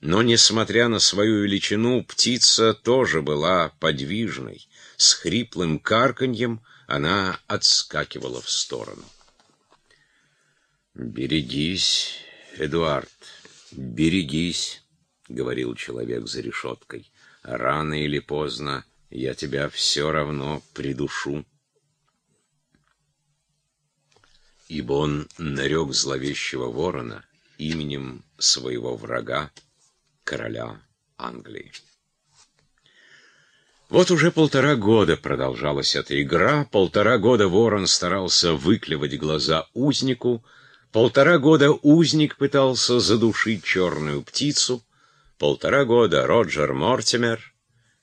Но, несмотря на свою величину, птица тоже была подвижной. С хриплым карканьем она отскакивала в сторону. «Берегись, Эдуард, берегись», — говорил человек за решеткой. «Рано или поздно я тебя все равно придушу». Ибо он нарек зловещего ворона именем своего врага, короля Англии. Вот уже полтора года продолжалась эта игра, полтора года ворон старался выклевать глаза узнику, полтора года узник пытался задушить черную птицу, полтора года Роджер Мортимер,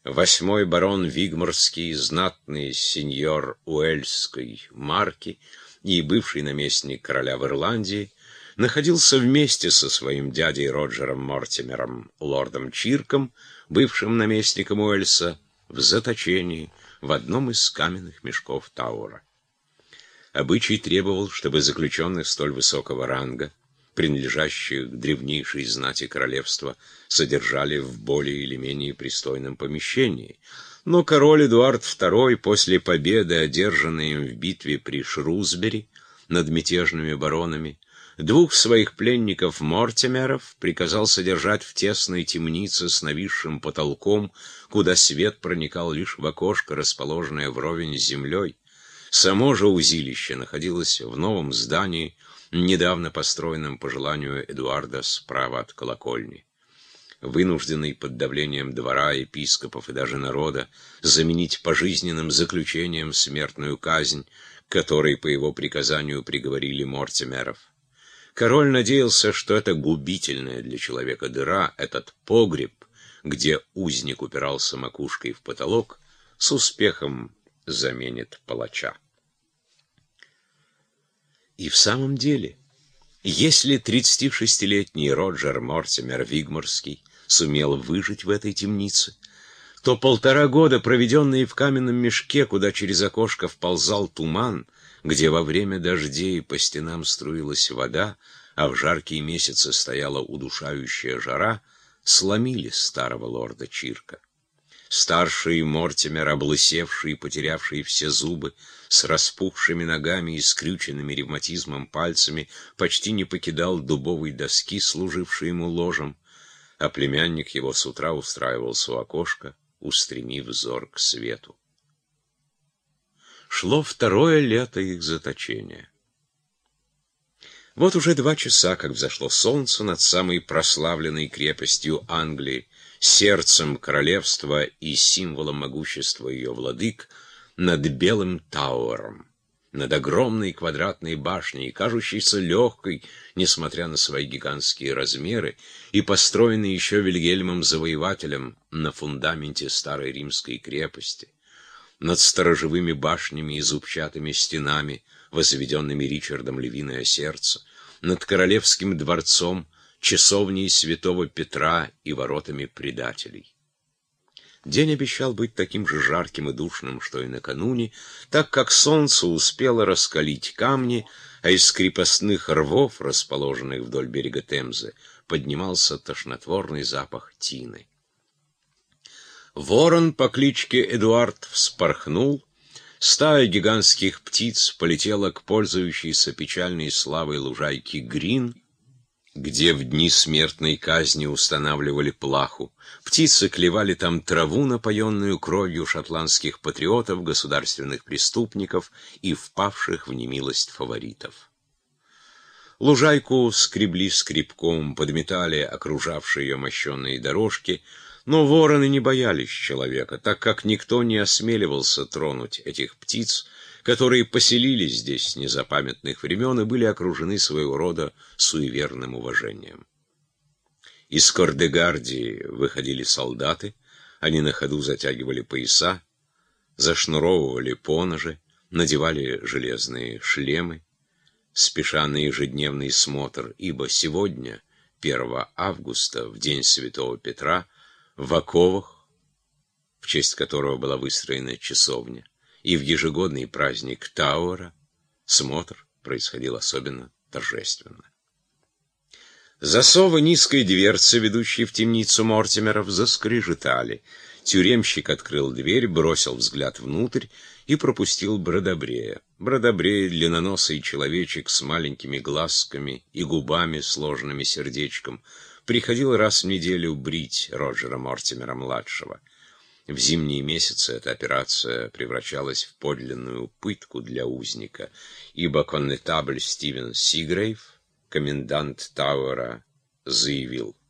восьмой барон Вигморский, знатный сеньор Уэльской марки и бывший наместник короля в Ирландии, находился вместе со своим дядей Роджером Мортимером, лордом Чирком, бывшим наместником Уэльса, в заточении в одном из каменных мешков Таура. Обычай требовал, чтобы заключенных столь высокого ранга, принадлежащих к древнейшей знати королевства, содержали в более или менее пристойном помещении. Но король Эдуард II после победы, одержанной им в битве при Шрусбери над мятежными баронами, Двух своих пленников Мортимеров приказал содержать в тесной темнице с нависшим потолком, куда свет проникал лишь в окошко, расположенное вровень с землей. Само же узилище находилось в новом здании, недавно построенном по желанию Эдуарда справа от колокольни. Вынужденный под давлением двора, епископов и даже народа заменить пожизненным заключением смертную казнь, которой по его приказанию приговорили Мортимеров. Король надеялся, что эта губительная для человека дыра, этот погреб, где узник упирался макушкой в потолок, с успехом заменит палача. И в самом деле, если 36-летний Роджер Мортимер Вигморский сумел выжить в этой темнице, то полтора года, проведенные в каменном мешке, куда через окошко вползал туман, где во время дождей по стенам струилась вода, а в жаркие месяцы стояла удушающая жара, сломили старого лорда Чирка. Старший Мортимер, облысевший и потерявший все зубы, с распухшими ногами и скрюченными ревматизмом пальцами, почти не покидал дубовой доски, служившей ему ложем, а племянник его с утра устраивался у окошка, устремив взор к свету. Шло второе лето их заточения. Вот уже два часа, как взошло солнце над самой прославленной крепостью Англии, сердцем королевства и символом могущества ее владык, над Белым Тауэром, над огромной квадратной башней, кажущейся легкой, несмотря на свои гигантские размеры, и построенной еще Вильгельмом Завоевателем на фундаменте старой римской крепости над сторожевыми башнями и зубчатыми стенами, возведенными Ричардом Львиное Сердце, над королевским дворцом, часовней святого Петра и воротами предателей. День обещал быть таким же жарким и душным, что и накануне, так как солнце успело раскалить камни, а из крепостных рвов, расположенных вдоль берега Темзы, поднимался тошнотворный запах тины. Ворон по кличке Эдуард вспорхнул, стая гигантских птиц полетела к пользующейся печальной славой лужайке Грин, где в дни смертной казни устанавливали плаху. Птицы клевали там траву, напоенную кровью шотландских патриотов, государственных преступников и впавших в немилость фаворитов. Лужайку скребли скребком, подметали окружавшие ее мощенные дорожки — но вороны не боялись человека, так как никто не осмеливался тронуть этих птиц, которые поселились здесь с незапамятных времен и были окружены своего рода суеверным уважением. Из Кордегардии выходили солдаты, они на ходу затягивали пояса, зашнуровывали поножи, надевали железные шлемы, спеша на ежедневный смотр, ибо сегодня, 1 августа, в день Святого Петра, в оковах, в честь которого была выстроена часовня, и в ежегодный праздник Тауэра смотр происходил особенно торжественно. Засовы низкой дверцы, ведущей в темницу Мортимеров, заскрежетали. Тюремщик открыл дверь, бросил взгляд внутрь и пропустил Бродобрея. Бродобрей — длинноносый человечек с маленькими глазками и губами, сложенными сердечком, приходил раз в неделю брить Роджера Мортимера-младшего. В зимние месяцы эта операция превращалась в подлинную пытку для узника, ибо коннетабль Стивен Сигрейв, комендант Тауэра, заявил —